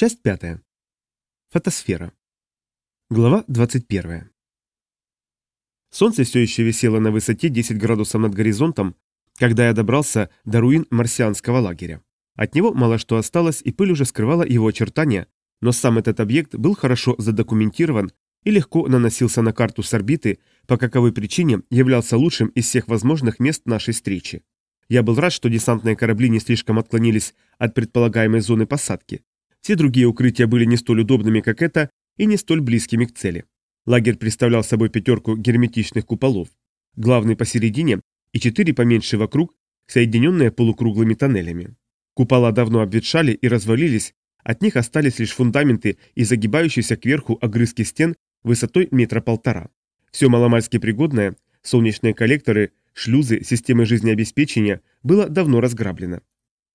Часть пятая. Фотосфера. Глава 21. Солнце все еще висело на высоте 10 градусов над горизонтом, когда я добрался до руин марсианского лагеря. От него мало что осталось, и пыль уже скрывала его очертания, но сам этот объект был хорошо задокументирован и легко наносился на карту с орбиты, по каковой причине являлся лучшим из всех возможных мест нашей встречи. Я был рад, что десантные корабли не слишком отклонились от предполагаемой зоны посадки. Все другие укрытия были не столь удобными, как это, и не столь близкими к цели. Лагерь представлял собой пятерку герметичных куполов. Главный посередине и четыре поменьше вокруг, соединенные полукруглыми тоннелями. Купола давно обветшали и развалились, от них остались лишь фундаменты и загибающиеся кверху огрызки стен высотой метра полтора. Все маломальски пригодное, солнечные коллекторы, шлюзы, системы жизнеобеспечения было давно разграблено.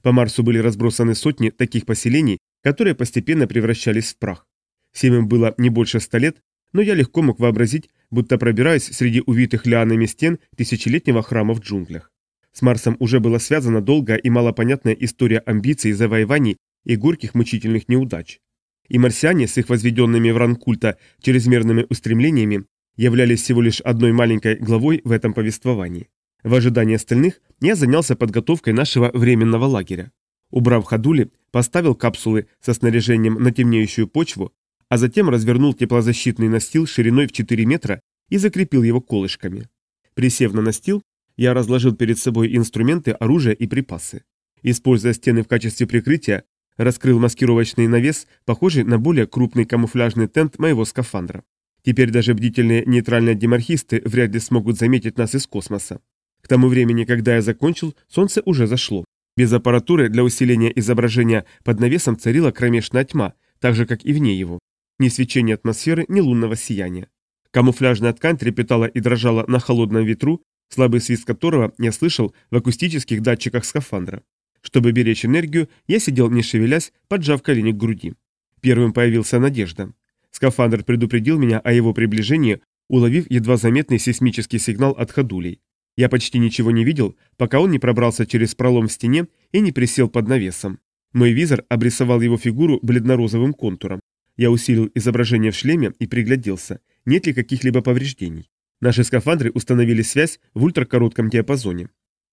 По Марсу были разбросаны сотни таких поселений, которые постепенно превращались в прах. Всем им было не больше ста лет, но я легко мог вообразить, будто пробираюсь среди увитых лианами стен тысячелетнего храма в джунглях. С Марсом уже была связана долгая и малопонятная история амбиций, завоеваний и горьких мучительных неудач. И марсиане с их возведенными в ранг культа чрезмерными устремлениями являлись всего лишь одной маленькой главой в этом повествовании. В ожидании остальных я занялся подготовкой нашего временного лагеря. Убрав ходули, поставил капсулы со снаряжением на темнеющую почву, а затем развернул теплозащитный настил шириной в 4 метра и закрепил его колышками. Присев на настил, я разложил перед собой инструменты, оружие и припасы. Используя стены в качестве прикрытия, раскрыл маскировочный навес, похожий на более крупный камуфляжный тент моего скафандра. Теперь даже бдительные нейтральные демархисты вряд ли смогут заметить нас из космоса. К тому времени, когда я закончил, солнце уже зашло. Без аппаратуры для усиления изображения под навесом царила кромешная тьма, так же, как и вне его. Ни свечения атмосферы, ни лунного сияния. Камуфляжная ткань трепетала и дрожала на холодном ветру, слабый свист которого я слышал в акустических датчиках скафандра. Чтобы беречь энергию, я сидел не шевелясь, поджав колени к груди. Первым появился Надежда. Скафандр предупредил меня о его приближении, уловив едва заметный сейсмический сигнал от ходулей. Я почти ничего не видел, пока он не пробрался через пролом в стене и не присел под навесом. Мой визор обрисовал его фигуру бледно-розовым контуром. Я усилил изображение в шлеме и пригляделся, нет ли каких-либо повреждений. Наши скафандры установили связь в ультракоротком диапазоне.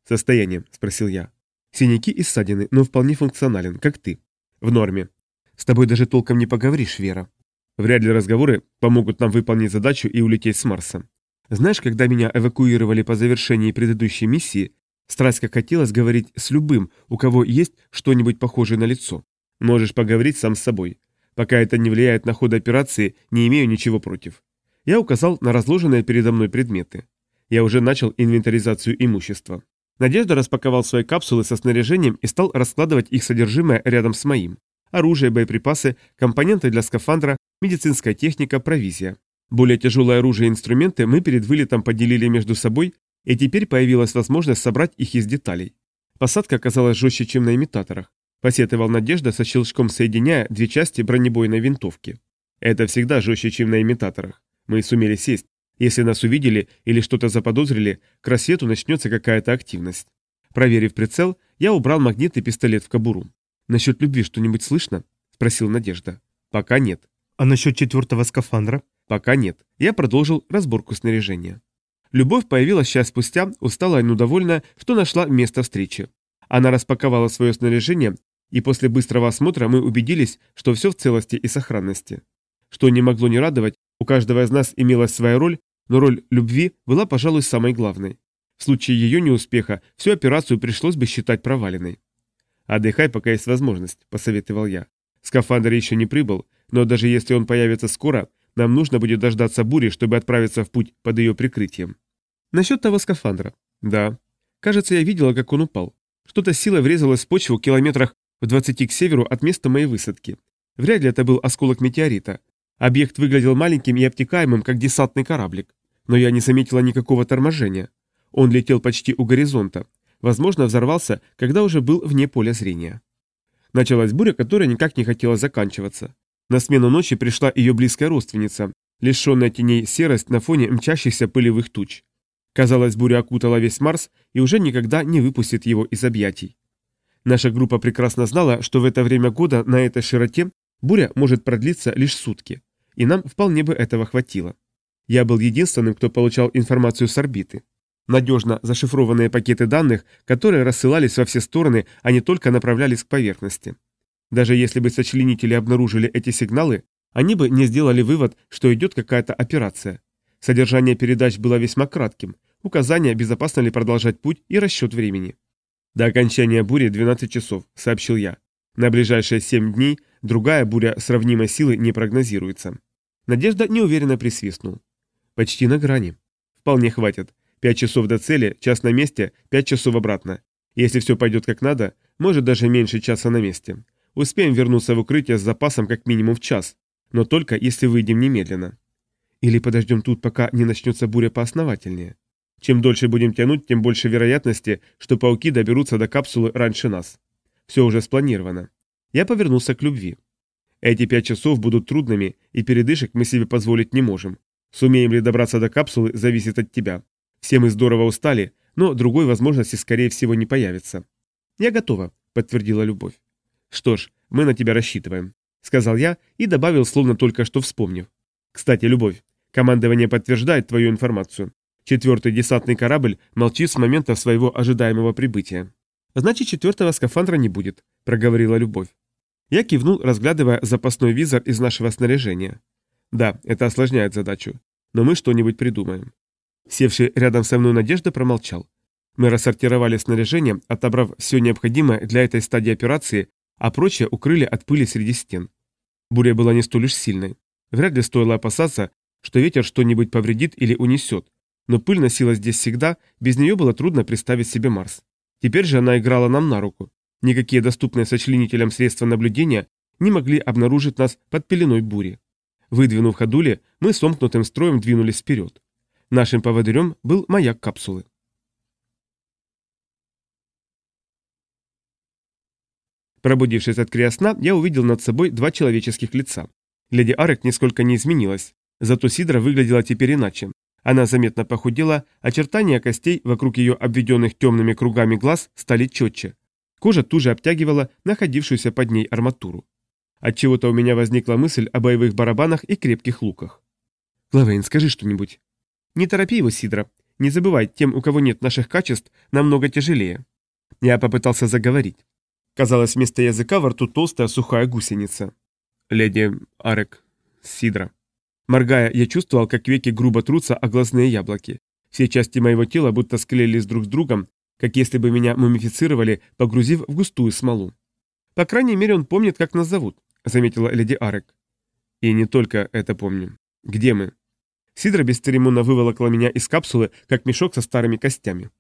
«Состояние?» – спросил я. «Синяки и ссадины, но вполне функционален, как ты». «В норме». «С тобой даже толком не поговоришь, Вера». «Вряд ли разговоры помогут нам выполнить задачу и улететь с Марса. Знаешь, когда меня эвакуировали по завершении предыдущей миссии, страсть как хотелось говорить с любым, у кого есть что-нибудь похожее на лицо. Можешь поговорить сам с собой. Пока это не влияет на ход операции, не имею ничего против. Я указал на разложенные передо мной предметы. Я уже начал инвентаризацию имущества. Надежда распаковал свои капсулы со снаряжением и стал раскладывать их содержимое рядом с моим. Оружие, боеприпасы, компоненты для скафандра, медицинская техника, провизия. Более тяжелое оружие и инструменты мы перед вылетом поделили между собой, и теперь появилась возможность собрать их из деталей. Посадка оказалась жестче, чем на имитаторах. Посетовал Надежда со щелчком соединяя две части бронебойной винтовки. Это всегда жестче, чем на имитаторах. Мы сумели сесть. Если нас увидели или что-то заподозрили, к рассвету начнется какая-то активность. Проверив прицел, я убрал магнит и пистолет в кобуру. «Насчет любви что-нибудь слышно?» – спросил Надежда. «Пока нет». «А насчет четвертого скафандра?» Пока нет. Я продолжил разборку снаряжения. Любовь появилась час спустя, усталая и недовольная, что нашла место встречи. Она распаковала свое снаряжение, и после быстрого осмотра мы убедились, что все в целости и сохранности. Что не могло не радовать, у каждого из нас имелась своя роль, но роль любви была, пожалуй, самой главной. В случае ее неуспеха всю операцию пришлось бы считать проваленной. «Отдыхай, пока есть возможность», – посоветовал я. Скафандр еще не прибыл, но даже если он появится скоро, нам нужно будет дождаться бури, чтобы отправиться в путь под ее прикрытием. Насчет того скафандра. Да. Кажется, я видела, как он упал. Что-то силой врезалось в почву в километрах в 20 к северу от места моей высадки. Вряд ли это был осколок метеорита. Объект выглядел маленьким и обтекаемым, как десантный кораблик. Но я не заметила никакого торможения. Он летел почти у горизонта. Возможно, взорвался, когда уже был вне поля зрения. Началась буря, которая никак не хотела заканчиваться. На смену ночи пришла ее близкая родственница, лишенная теней серость на фоне мчащихся пылевых туч. Казалось, буря окутала весь Марс и уже никогда не выпустит его из объятий. Наша группа прекрасно знала, что в это время года на этой широте Буря может продлиться лишь сутки, и нам вполне бы этого хватило. Я был единственным, кто получал информацию с орбиты. Надежно зашифрованные пакеты данных, которые рассылались во все стороны, а не только направлялись к поверхности. Даже если бы сочленители обнаружили эти сигналы, они бы не сделали вывод, что идет какая-то операция. Содержание передач было весьма кратким, указания, безопасно ли продолжать путь и расчет времени. До окончания бури 12 часов, сообщил я. На ближайшие 7 дней другая буря сравнимой силы не прогнозируется. Надежда неуверенно присвистнул. Почти на грани. Вполне хватит. Пять часов до цели, час на месте, пять часов обратно. Если все пойдет как надо, может даже меньше часа на месте. Успеем вернуться в укрытие с запасом как минимум в час, но только если выйдем немедленно. Или подождем тут, пока не начнется буря поосновательнее. Чем дольше будем тянуть, тем больше вероятности, что пауки доберутся до капсулы раньше нас. Все уже спланировано. Я повернулся к любви. Эти пять часов будут трудными, и передышек мы себе позволить не можем. Сумеем ли добраться до капсулы, зависит от тебя. Все мы здорово устали, но другой возможности, скорее всего, не появится. «Я готова», — подтвердила Любовь. «Что ж, мы на тебя рассчитываем», — сказал я и добавил, словно только что вспомнив. «Кстати, Любовь, командование подтверждает твою информацию. Четвертый десантный корабль молчит с момента своего ожидаемого прибытия». «Значит, четвертого скафандра не будет», — проговорила Любовь. Я кивнул, разглядывая запасной визор из нашего снаряжения. «Да, это осложняет задачу. Но мы что-нибудь придумаем. Севший рядом со мной Надежда промолчал. Мы рассортировали снаряжение, отобрав все необходимое для этой стадии операции, а прочее укрыли от пыли среди стен. Буря была не столь уж сильной. Вряд ли стоило опасаться, что ветер что-нибудь повредит или унесет. Но пыль носилась здесь всегда, без нее было трудно представить себе Марс. Теперь же она играла нам на руку. Никакие доступные сочленителям средства наблюдения не могли обнаружить нас под пеленой бури. Выдвинув ходули, мы сомкнутым строем двинулись вперед. Нашим поводырем был маяк капсулы. Пробудившись от криосна, я увидел над собой два человеческих лица. Леди Арек нисколько не изменилась, зато Сидра выглядела теперь иначе. Она заметно похудела, очертания костей вокруг ее обведенных темными кругами глаз стали четче. Кожа туже обтягивала находившуюся под ней арматуру. Отчего-то у меня возникла мысль о боевых барабанах и крепких луках. «Лавейн, скажи что-нибудь». Не торопи его, Сидра. Не забывай, тем, у кого нет наших качеств, намного тяжелее. Я попытался заговорить. Казалось, вместо языка во рту толстая сухая гусеница. Леди Арек, Сидра. Моргая, я чувствовал, как веки грубо трутся о глазные яблоки. Все части моего тела будто склеились друг с другом, как если бы меня мумифицировали, погрузив в густую смолу. По крайней мере, он помнит, как нас зовут, заметила леди Арек. И не только это помню. Где мы? Сидра бесцеремонно выволокла меня из капсулы, как мешок со старыми костями.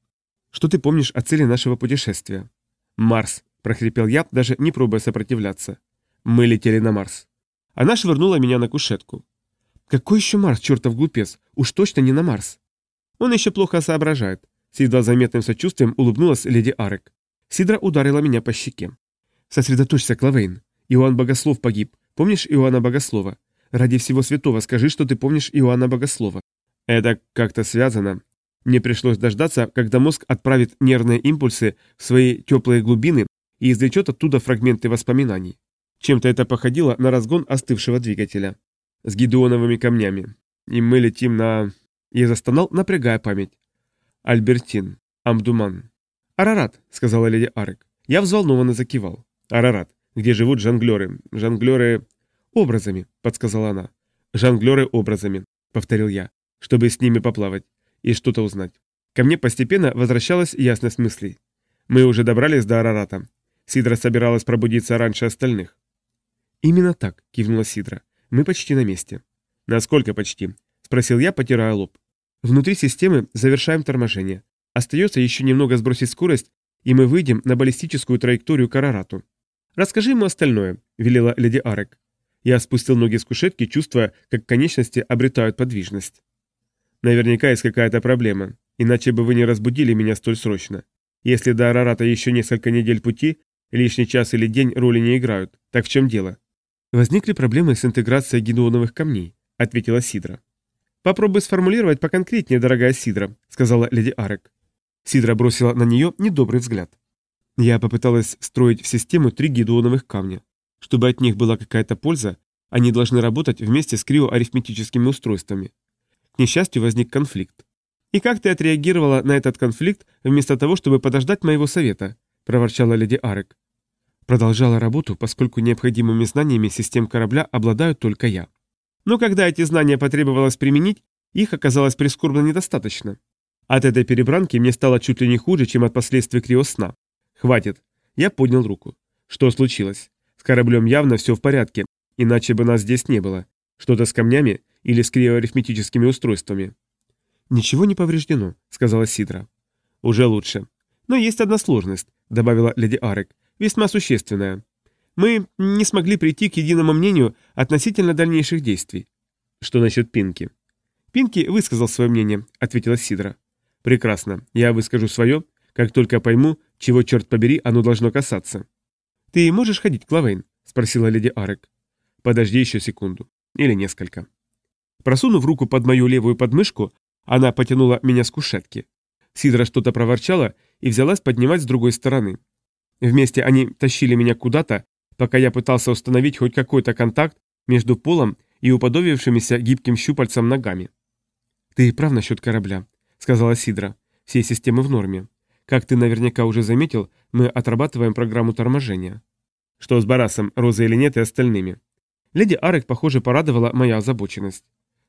«Что ты помнишь о цели нашего путешествия?» «Марс», — прохрипел я, даже не пробуя сопротивляться. «Мы летели на Марс». Она швырнула меня на кушетку. «Какой еще Марс, чертов глупец? Уж точно не на Марс». Он еще плохо соображает. С едва заметным сочувствием улыбнулась леди Арек. Сидра ударила меня по щеке. «Сосредоточься, Клавейн. Иоанн Богослов погиб. Помнишь Иоанна Богослова? Ради всего святого скажи, что ты помнишь Иоанна Богослова. Это как-то связано. Мне пришлось дождаться, когда мозг отправит нервные импульсы в свои теплые глубины и извлечет оттуда фрагменты воспоминаний. Чем-то это походило на разгон остывшего двигателя. С гидеоновыми камнями. И мы летим на... Я застонал, напрягая память. Альбертин. Амдуман. «Арарат», — сказала леди Арек. Я взволнованно закивал. «Арарат. Где живут жонглеры? Жонглеры...» «Образами», — подсказала она. «Жонглеры образами», — повторил я, чтобы с ними поплавать и что-то узнать. Ко мне постепенно возвращалась ясность мыслей. Мы уже добрались до Арарата. Сидра собиралась пробудиться раньше остальных. «Именно так», — кивнула Сидра. «Мы почти на месте». «Насколько почти?» — спросил я, потирая лоб. «Внутри системы завершаем торможение. Остается еще немного сбросить скорость, и мы выйдем на баллистическую траекторию к Арарату. Расскажи ему остальное», — велела леди Арек. Я спустил ноги с кушетки, чувствуя, как конечности обретают подвижность. Наверняка есть какая-то проблема, иначе бы вы не разбудили меня столь срочно. Если до Арарата еще несколько недель пути, лишний час или день роли не играют. Так в чем дело? Возникли проблемы с интеграцией гидеоновых камней, ответила Сидра. Попробуй сформулировать поконкретнее, дорогая Сидра, сказала леди Арек. Сидра бросила на нее недобрый взгляд. Я попыталась встроить в систему три гидеоновых камня. Чтобы от них была какая-то польза, они должны работать вместе с криоарифметическими устройствами. К несчастью, возник конфликт. «И как ты отреагировала на этот конфликт, вместо того, чтобы подождать моего совета?» – проворчала леди Арек. Продолжала работу, поскольку необходимыми знаниями систем корабля обладаю только я. Но когда эти знания потребовалось применить, их оказалось прискорбно недостаточно. От этой перебранки мне стало чуть ли не хуже, чем от последствий криосна. Хватит. Я поднял руку. Что случилось? С кораблем явно все в порядке, иначе бы нас здесь не было. Что-то с камнями или с криоарифметическими устройствами? «Ничего не повреждено», — сказала Сидра. «Уже лучше. Но есть одна сложность», — добавила леди Арек, — «весьма существенная. Мы не смогли прийти к единому мнению относительно дальнейших действий». «Что насчет Пинки?» «Пинки высказал свое мнение», — ответила Сидра. «Прекрасно. Я выскажу свое, как только пойму, чего, черт побери, оно должно касаться». «Ты можешь ходить, Клавейн?» — спросила леди Арек. «Подожди еще секунду. Или несколько». Просунув руку под мою левую подмышку, она потянула меня с кушетки. Сидра что-то проворчала и взялась поднимать с другой стороны. Вместе они тащили меня куда-то, пока я пытался установить хоть какой-то контакт между полом и уподобившимися гибким щупальцем ногами. «Ты прав насчет корабля», — сказала Сидра. «Все системы в норме. Как ты наверняка уже заметил, мы отрабатываем программу торможения». «Что с Барасом, Розой или нет и остальными?» Леди Арек, похоже, порадовала моя озабоченность.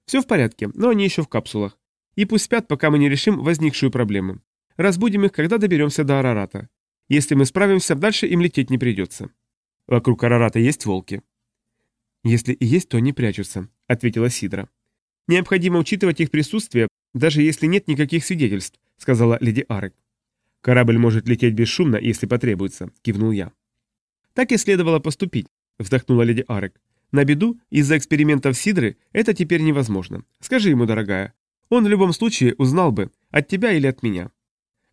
«Все в порядке, но они еще в капсулах. И пусть спят, пока мы не решим возникшую проблему. Разбудим их, когда доберемся до Арарата. Если мы справимся, дальше им лететь не придется. Вокруг Арарата есть волки. Если и есть, то они прячутся, ответила Сидра. Необходимо учитывать их присутствие, даже если нет никаких свидетельств, сказала леди Арек. Корабль может лететь бесшумно, если потребуется, кивнул я. Так и следовало поступить, вздохнула леди Арек. На беду, из-за экспериментов Сидры, это теперь невозможно. Скажи ему, дорогая, он в любом случае узнал бы, от тебя или от меня.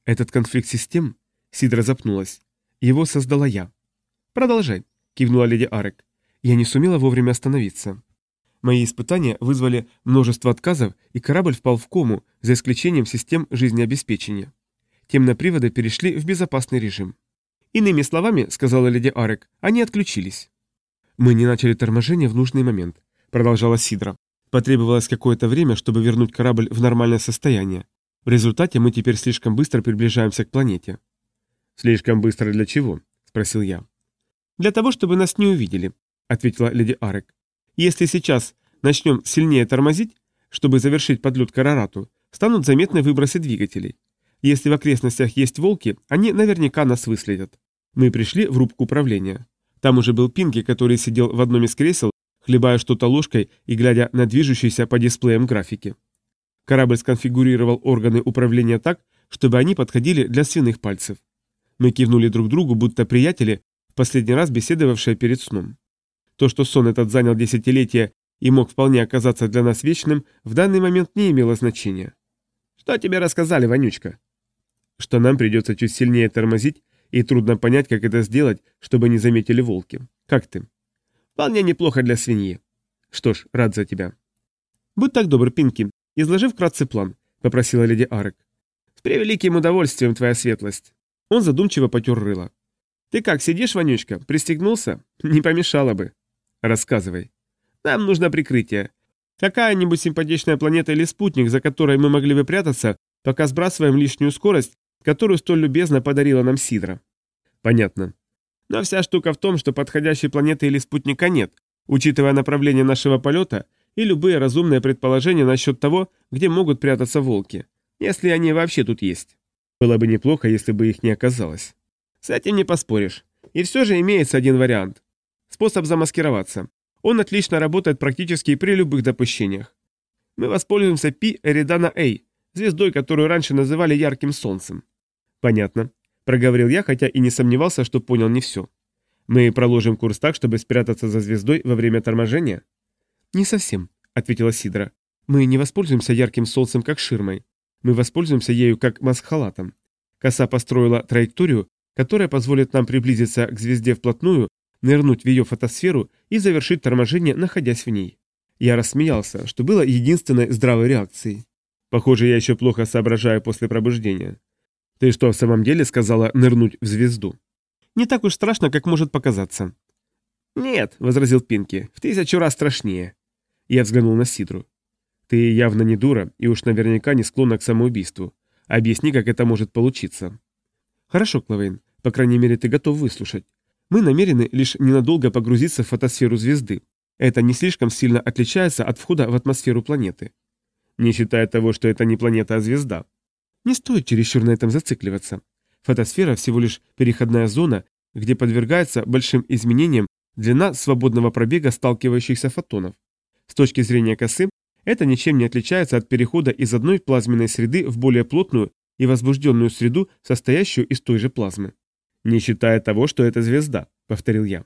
Этот конфликт систем, Сидра запнулась, его создала я. Продолжай, кивнула леди Арек. Я не сумела вовремя остановиться. Мои испытания вызвали множество отказов, и корабль впал в кому, за исключением систем жизнеобеспечения. Темноприводы перешли в безопасный режим. Иными словами, сказала леди Арек, они отключились. Мы не начали торможение в нужный момент, продолжала Сидра. Потребовалось какое-то время, чтобы вернуть корабль в нормальное состояние. В результате мы теперь слишком быстро приближаемся к планете. «Слишком быстро для чего?» – спросил я. «Для того, чтобы нас не увидели», – ответила леди Арек. «Если сейчас начнем сильнее тормозить, чтобы завершить подлет к Арарату, станут заметны выбросы двигателей. Если в окрестностях есть волки, они наверняка нас выследят. Мы пришли в рубку управления. Там уже был Пинки, который сидел в одном из кресел хлебая что-то ложкой и глядя на движущиеся по дисплеям графики. Корабль сконфигурировал органы управления так, чтобы они подходили для свиных пальцев. Мы кивнули друг другу, будто приятели, в последний раз беседовавшие перед сном. То, что сон этот занял десятилетия и мог вполне оказаться для нас вечным, в данный момент не имело значения. «Что тебе рассказали, Вонючка?» «Что нам придется чуть сильнее тормозить, и трудно понять, как это сделать, чтобы не заметили волки. Как ты?» Вполне неплохо для свиньи. Что ж, рад за тебя. Будь так добр, Пинки, изложи вкратце план, попросила леди Арек. С превеликим удовольствием, твоя светлость. Он задумчиво потер рыло. Ты как, сидишь, Вонючка, пристегнулся? Не помешало бы. Рассказывай. Нам нужно прикрытие. Какая-нибудь симпатичная планета или спутник, за которой мы могли бы прятаться, пока сбрасываем лишнюю скорость, которую столь любезно подарила нам Сидра. Понятно. Но вся штука в том, что подходящей планеты или спутника нет, учитывая направление нашего полета и любые разумные предположения насчет того, где могут прятаться волки, если они вообще тут есть. Было бы неплохо, если бы их не оказалось. С этим не поспоришь. И все же имеется один вариант. Способ замаскироваться. Он отлично работает практически при любых допущениях. Мы воспользуемся Пи Эридана A, звездой, которую раньше называли ярким солнцем. Понятно. Проговорил я, хотя и не сомневался, что понял не все. Мы проложим курс так, чтобы спрятаться за звездой во время торможения? Не совсем, ответила Сидра. Мы не воспользуемся ярким солнцем как ширмой. Мы воспользуемся ею как масхалатом. Коса построила траекторию, которая позволит нам приблизиться к звезде вплотную, нырнуть в ее фотосферу и завершить торможение, находясь в ней. Я рассмеялся, что было единственной здравой реакцией. Похоже, я еще плохо соображаю после пробуждения. Ты что, в самом деле сказала нырнуть в звезду? Не так уж страшно, как может показаться. «Нет», — возразил Пинки, — «в тысячу раз страшнее». Я взглянул на Сидру. «Ты явно не дура и уж наверняка не склонна к самоубийству. Объясни, как это может получиться». «Хорошо, Клавейн, по крайней мере, ты готов выслушать. Мы намерены лишь ненадолго погрузиться в фотосферу звезды. Это не слишком сильно отличается от входа в атмосферу планеты. Не считая того, что это не планета, а звезда. Не стоит чересчур на этом зацикливаться. Фотосфера всего лишь переходная зона, где подвергается большим изменениям длина свободного пробега сталкивающихся фотонов. С точки зрения косы, это ничем не отличается от перехода из одной плазменной среды в более плотную и возбужденную среду, состоящую из той же плазмы. «Не считая того, что это звезда», — повторил я.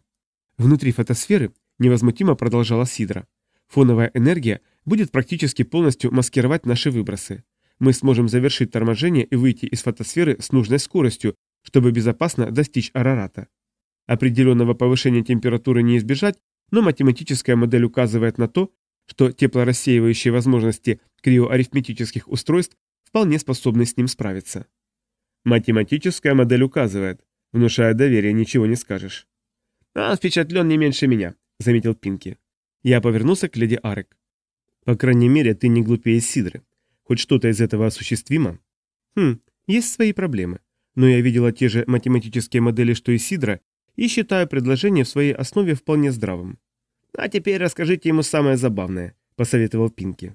Внутри фотосферы невозмутимо продолжала Сидра. Фоновая энергия будет практически полностью маскировать наши выбросы. Мы сможем завершить торможение и выйти из фотосферы с нужной скоростью, чтобы безопасно достичь Арарата. Определенного повышения температуры не избежать, но математическая модель указывает на то, что теплорассеивающие возможности криоарифметических устройств вполне способны с ним справиться. Математическая модель указывает, Внушая доверие, ничего не скажешь. «А, впечатлен не меньше меня», — заметил Пинки. Я повернулся к леди Арек. «По крайней мере, ты не глупее Сидры. Хоть что-то из этого осуществимо?» «Хм, есть свои проблемы. Но я видела те же математические модели, что и Сидра, и считаю предложение в своей основе вполне здравым». «А теперь расскажите ему самое забавное», — посоветовал Пинки.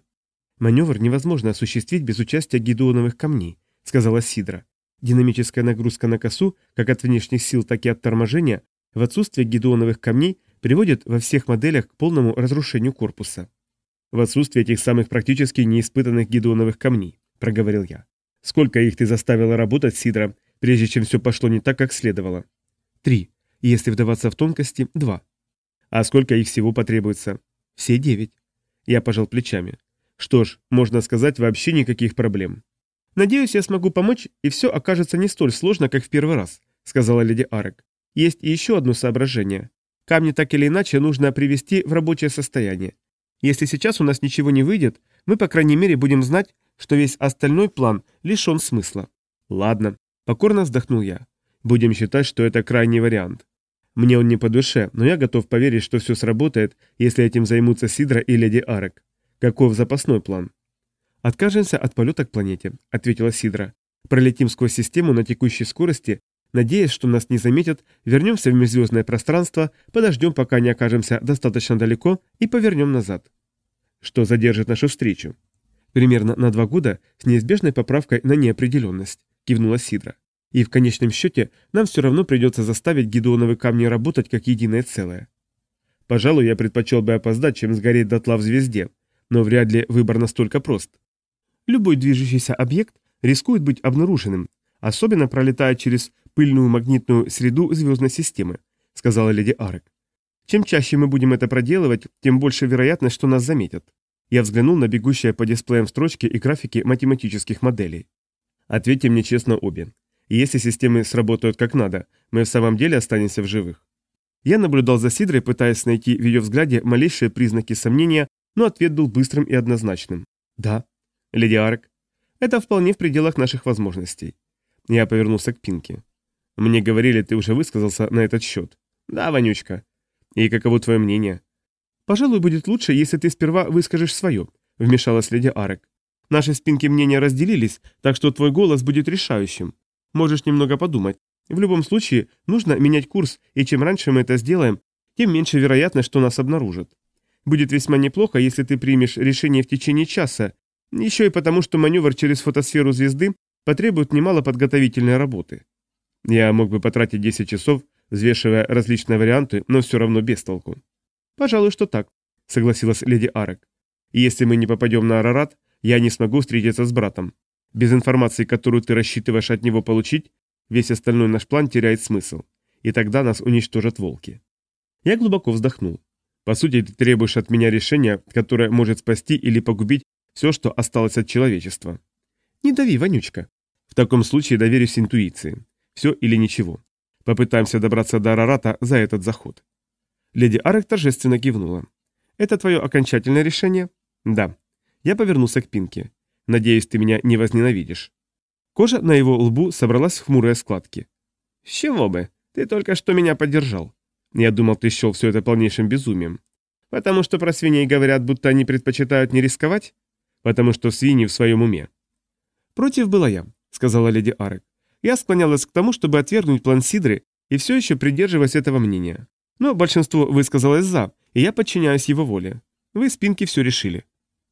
«Маневр невозможно осуществить без участия гидуоновых камней», — сказала Сидра. Динамическая нагрузка на косу, как от внешних сил, так и от торможения, в отсутствие гидроновых камней приводит во всех моделях к полному разрушению корпуса. В отсутствие этих самых практически неиспытанных гидроновых камней, проговорил я. Сколько их ты заставила работать, Сидра, прежде чем все пошло не так, как следовало? Три. Если вдаваться в тонкости, два. А сколько их всего потребуется? Все девять. Я пожал плечами. Что ж, можно сказать, вообще никаких проблем. «Надеюсь, я смогу помочь, и все окажется не столь сложно, как в первый раз», — сказала леди Арек. «Есть и еще одно соображение. Камни так или иначе нужно привести в рабочее состояние. Если сейчас у нас ничего не выйдет, мы, по крайней мере, будем знать, что весь остальной план лишен смысла». «Ладно», — покорно вздохнул я. «Будем считать, что это крайний вариант. Мне он не по душе, но я готов поверить, что все сработает, если этим займутся Сидра и леди Арек. Каков запасной план?» «Откажемся от полета к планете», — ответила Сидра. «Пролетим сквозь систему на текущей скорости, надеясь, что нас не заметят, вернемся в межзвездное пространство, подождем, пока не окажемся достаточно далеко, и повернем назад». «Что задержит нашу встречу?» «Примерно на два года с неизбежной поправкой на неопределенность», — кивнула Сидра. «И в конечном счете нам все равно придется заставить гидоновые камни работать как единое целое». «Пожалуй, я предпочел бы опоздать, чем сгореть дотла в звезде», но вряд ли выбор настолько прост. Любой движущийся объект рискует быть обнаруженным, особенно пролетая через пыльную магнитную среду звездной системы, сказала леди Арек. Чем чаще мы будем это проделывать, тем больше вероятность, что нас заметят. Я взглянул на бегущие по дисплеям строчки и графики математических моделей. Ответьте мне честно обе. Если системы сработают как надо, мы в самом деле останемся в живых. Я наблюдал за Сидрой, пытаясь найти в ее взгляде малейшие признаки сомнения, но ответ был быстрым и однозначным. Да. Леди Арк, это вполне в пределах наших возможностей. Я повернулся к Пинке. Мне говорили, ты уже высказался на этот счет. Да, Вонючка. И каково твое мнение? Пожалуй, будет лучше, если ты сперва выскажешь свое, вмешалась леди Арек. Наши спинки мнения разделились, так что твой голос будет решающим. Можешь немного подумать. В любом случае, нужно менять курс, и чем раньше мы это сделаем, тем меньше вероятность, что нас обнаружат. Будет весьма неплохо, если ты примешь решение в течение часа, еще и потому, что маневр через фотосферу звезды потребует немало подготовительной работы. Я мог бы потратить 10 часов, взвешивая различные варианты, но все равно без толку. Пожалуй, что так, согласилась леди Арек. Если мы не попадем на Арарат, я не смогу встретиться с братом. Без информации, которую ты рассчитываешь от него получить, весь остальной наш план теряет смысл. И тогда нас уничтожат волки. Я глубоко вздохнул. По сути, ты требуешь от меня решения, которое может спасти или погубить все, что осталось от человечества. Не дави, вонючка. В таком случае доверюсь интуиции. Все или ничего. Попытаемся добраться до Арарата за этот заход. Леди Арек торжественно кивнула. Это твое окончательное решение? Да. Я повернулся к Пинке. Надеюсь, ты меня не возненавидишь. Кожа на его лбу собралась в хмурые складки. С чего бы? Ты только что меня поддержал. Я думал, ты счел все это полнейшим безумием. Потому что про свиней говорят, будто они предпочитают не рисковать? Потому что свиньи в своем уме. Против была я, сказала леди Арек. Я склонялась к тому, чтобы отвергнуть план Сидры, и все еще придерживаясь этого мнения. Но большинство высказалось «за», и я подчиняюсь его воле. Вы, спинки, все решили.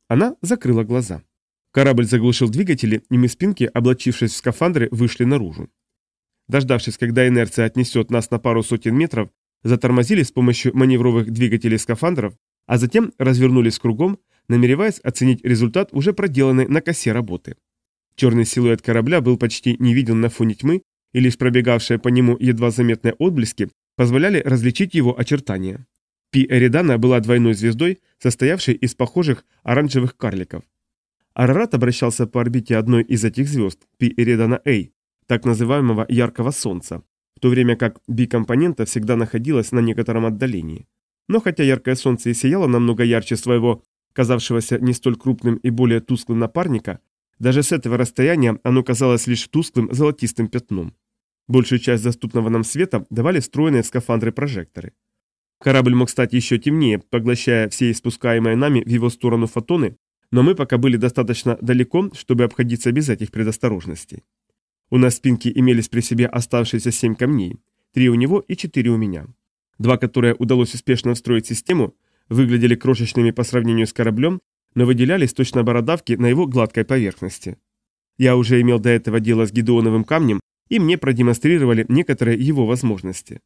Она закрыла глаза. Корабль заглушил двигатели, и мы спинки, облачившись в скафандры, вышли наружу. Дождавшись, когда инерция отнесет нас на пару сотен метров, затормозили с помощью маневровых двигателей скафандров, а затем развернулись кругом, намереваясь оценить результат уже проделанной на косе работы. Черный силуэт корабля был почти не виден на фоне тьмы, и лишь пробегавшие по нему едва заметные отблески позволяли различить его очертания. Пи Эридана была двойной звездой, состоявшей из похожих оранжевых карликов. Арарат обращался по орбите одной из этих звезд, Пи Эридана A, так называемого яркого солнца, в то время как бикомпонента всегда находилась на некотором отдалении. Но хотя яркое солнце и сияло намного ярче своего, казавшегося не столь крупным и более тусклым напарника, даже с этого расстояния оно казалось лишь тусклым золотистым пятном. Большую часть доступного нам света давали встроенные скафандры-прожекторы. Корабль мог стать еще темнее, поглощая все испускаемые нами в его сторону фотоны, но мы пока были достаточно далеко, чтобы обходиться без этих предосторожностей. У нас в спинке имелись при себе оставшиеся семь камней, три у него и четыре у меня. Два, которые удалось успешно встроить в систему, выглядели крошечными по сравнению с кораблем, но выделялись точно бородавки на его гладкой поверхности. Я уже имел до этого дело с гидеоновым камнем, и мне продемонстрировали некоторые его возможности.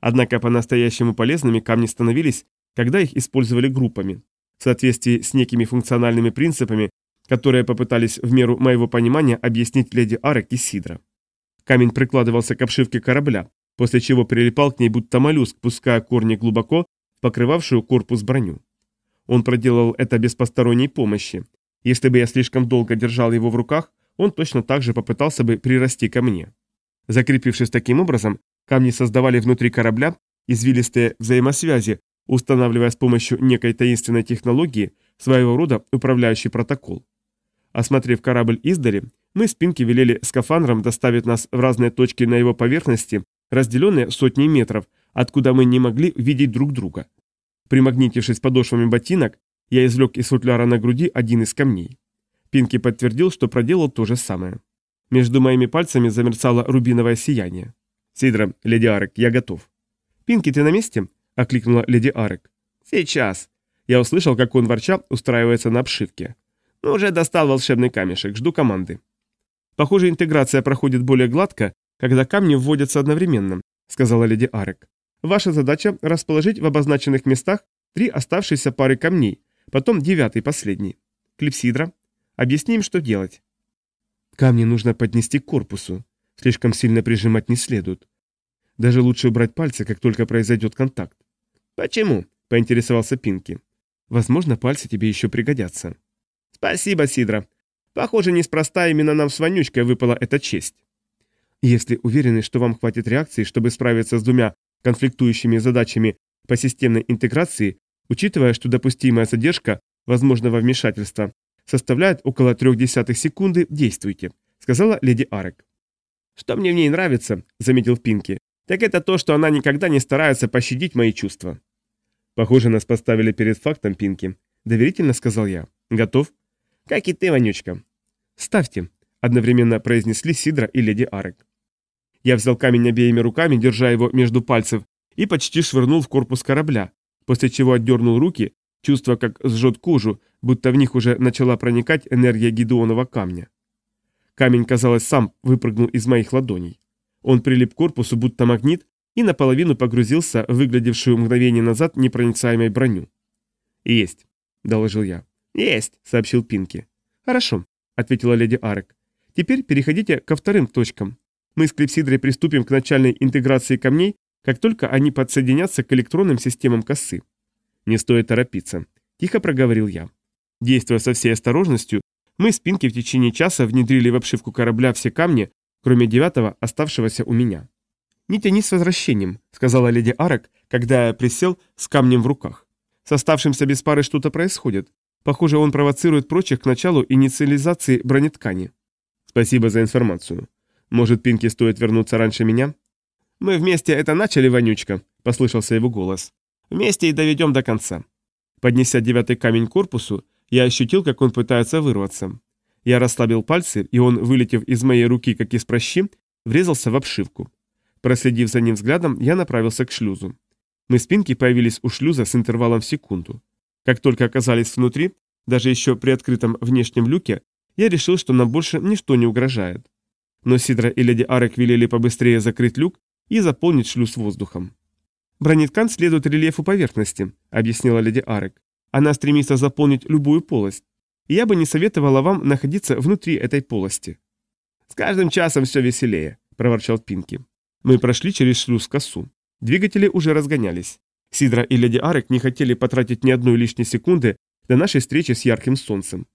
Однако по-настоящему полезными камни становились, когда их использовали группами, в соответствии с некими функциональными принципами, которые попытались в меру моего понимания объяснить леди Арек и Сидра. Камень прикладывался к обшивке корабля, после чего прилипал к ней будто моллюск, пуская корни глубоко покрывавшую корпус броню. Он проделал это без посторонней помощи. Если бы я слишком долго держал его в руках, он точно так же попытался бы прирасти ко мне. Закрепившись таким образом, камни создавали внутри корабля извилистые взаимосвязи, устанавливая с помощью некой таинственной технологии своего рода управляющий протокол. Осмотрев корабль издали, мы спинки велели скафандрам доставить нас в разные точки на его поверхности, разделенные сотней метров, откуда мы не могли видеть друг друга. Примагнитившись подошвами ботинок, я извлек из футляра на груди один из камней. Пинки подтвердил, что проделал то же самое. Между моими пальцами замерцало рубиновое сияние. «Сидра, леди Арек, я готов». «Пинки, ты на месте?» – окликнула леди Арек. «Сейчас». Я услышал, как он ворча устраивается на обшивке. Ну, уже достал волшебный камешек, жду команды. Похоже, интеграция проходит более гладко, когда камни вводятся одновременно, сказала леди Арек. Ваша задача расположить в обозначенных местах три оставшиеся пары камней, потом девятый, последний. Клипсидра. Объясним, что делать. Камни нужно поднести к корпусу. Слишком сильно прижимать не следует. Даже лучше убрать пальцы, как только произойдет контакт. Почему? Поинтересовался Пинки. Возможно, пальцы тебе еще пригодятся. «Спасибо, Сидра. Похоже, неспроста именно нам с Вонючкой выпала эта честь». «Если уверены, что вам хватит реакции, чтобы справиться с двумя конфликтующими задачами по системной интеграции, учитывая, что допустимая задержка возможного вмешательства составляет около трех десятых секунды, действуйте», — сказала леди Арек. «Что мне в ней нравится», — заметил Пинки, — «так это то, что она никогда не старается пощадить мои чувства». «Похоже, нас поставили перед фактом, Пинки», — доверительно сказал я. «Готов?» «Как и ты, Вонючка». «Ставьте», — одновременно произнесли Сидра и леди Арек. Я взял камень обеими руками, держа его между пальцев, и почти швырнул в корпус корабля, после чего отдернул руки, чувствуя, как сжет кожу, будто в них уже начала проникать энергия гидеонова камня. Камень, казалось, сам выпрыгнул из моих ладоней. Он прилип к корпусу, будто магнит, и наполовину погрузился в выглядевшую мгновение назад непроницаемой броню. «Есть», — доложил я. «Есть», — сообщил Пинки. «Хорошо», — ответила леди Арек. «Теперь переходите ко вторым точкам. Мы с Клипсидрой приступим к начальной интеграции камней, как только они подсоединятся к электронным системам косы». «Не стоит торопиться», — тихо проговорил я. Действуя со всей осторожностью, мы с Пинки в течение часа внедрили в обшивку корабля все камни, кроме девятого, оставшегося у меня. «Не тяни с возвращением», — сказала леди Арек, когда я присел с камнем в руках. «С оставшимся без пары что-то происходит. Похоже, он провоцирует прочих к началу инициализации бронеткани. Спасибо за информацию. Может, Пинки стоит вернуться раньше меня? Мы вместе это начали, Вонючка, — послышался его голос. «Вместе и доведем до конца». Поднеся девятый камень к корпусу, я ощутил, как он пытается вырваться. Я расслабил пальцы, и он, вылетев из моей руки, как из прощи, врезался в обшивку. Проследив за ним взглядом, я направился к шлюзу. Мы с Пинки появились у шлюза с интервалом в секунду. Как только оказались внутри, даже еще при открытом внешнем люке, я решил, что нам больше ничто не угрожает. Но Сидра и леди Арек велели побыстрее закрыть люк и заполнить шлюз воздухом. «Брониткан следует рельефу поверхности», — объяснила леди Арек. «Она стремится заполнить любую полость. Я бы не советовала вам находиться внутри этой полости». «С каждым часом все веселее», — проворчал Пинки. Мы прошли через шлюз косу. Двигатели уже разгонялись. Сидра и леди Арек не хотели потратить ни одной лишней секунды до нашей встречи с ярким солнцем.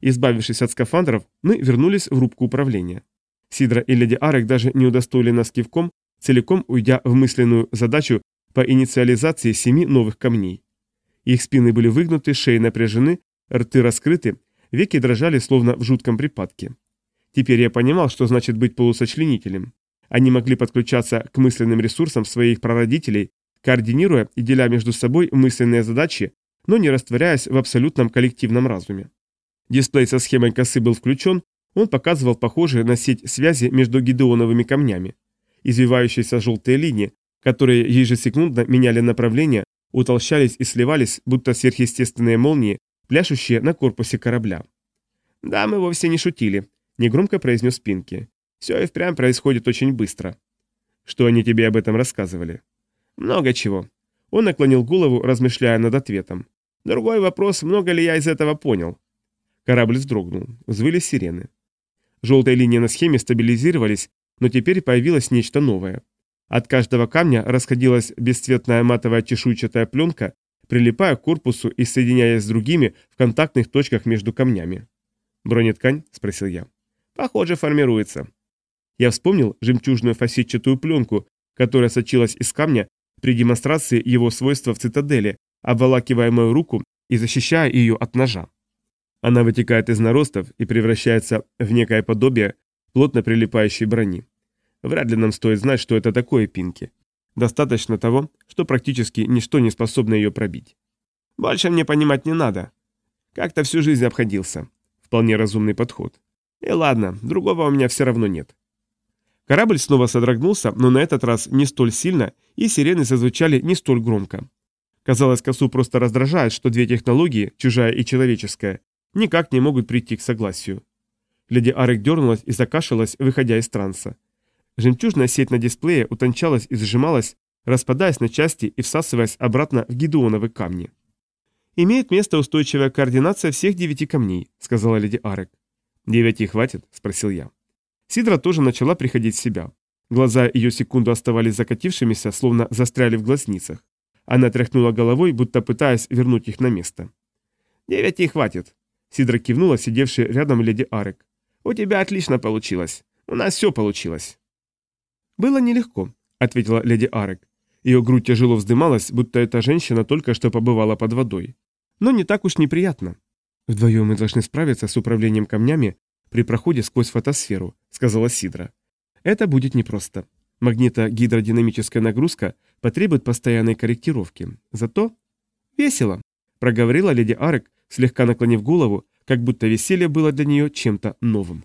Избавившись от скафандров, мы вернулись в рубку управления. Сидра и леди Арек даже не удостоили нас кивком, целиком уйдя в мысленную задачу по инициализации семи новых камней. Их спины были выгнуты, шеи напряжены, рты раскрыты, веки дрожали словно в жутком припадке. Теперь я понимал, что значит быть полусочленителем. Они могли подключаться к мысленным ресурсам своих прародителей, координируя и деля между собой мысленные задачи, но не растворяясь в абсолютном коллективном разуме. Дисплей со схемой косы был включен, он показывал похожие на сеть связи между гидеоновыми камнями. Извивающиеся желтые линии, которые ежесекундно меняли направление, утолщались и сливались, будто сверхъестественные молнии, пляшущие на корпусе корабля. «Да, мы вовсе не шутили», — негромко произнес Пинки. «Все и впрямь происходит очень быстро». «Что они тебе об этом рассказывали?» «Много чего». Он наклонил голову, размышляя над ответом. «Другой вопрос, много ли я из этого понял?» Корабль вздрогнул. Взвыли сирены. Желтые линии на схеме стабилизировались, но теперь появилось нечто новое. От каждого камня расходилась бесцветная матовая чешуйчатая пленка, прилипая к корпусу и соединяясь с другими в контактных точках между камнями. «Бронеткань?» – спросил я. «Похоже, формируется». Я вспомнил жемчужную фасетчатую пленку, которая сочилась из камня при демонстрации его свойства в цитадели, обволакивая мою руку и защищая ее от ножа. Она вытекает из наростов и превращается в некое подобие плотно прилипающей брони. Вряд ли нам стоит знать, что это такое пинки. Достаточно того, что практически ничто не способно ее пробить. Больше мне понимать не надо. Как-то всю жизнь обходился. Вполне разумный подход. И ладно, другого у меня все равно нет. Корабль снова содрогнулся, но на этот раз не столь сильно, и сирены зазвучали не столь громко. Казалось, косу просто раздражает, что две технологии, чужая и человеческая, никак не могут прийти к согласию. Леди Арек дернулась и закашалась, выходя из транса. Жемчужная сеть на дисплее утончалась и сжималась, распадаясь на части и всасываясь обратно в гидеоновые камни. «Имеет место устойчивая координация всех девяти камней», — сказала леди Арек. «Девяти хватит?» — спросил я. Сидра тоже начала приходить в себя. Глаза ее секунду оставались закатившимися, словно застряли в глазницах. Она тряхнула головой, будто пытаясь вернуть их на место. «Девяти хватит», — Сидра кивнула, сидевшая рядом леди Арек. «У тебя отлично получилось. У нас все получилось». «Было нелегко», — ответила леди Арек. Ее грудь тяжело вздымалась, будто эта женщина только что побывала под водой. «Но не так уж неприятно. Вдвоем мы должны справиться с управлением камнями при проходе сквозь фотосферу», — сказала Сидра. «Это будет непросто. Магнитогидродинамическая нагрузка потребует постоянной корректировки. Зато весело», — проговорила леди Арек, слегка наклонив голову, как будто веселье было для нее чем-то новым.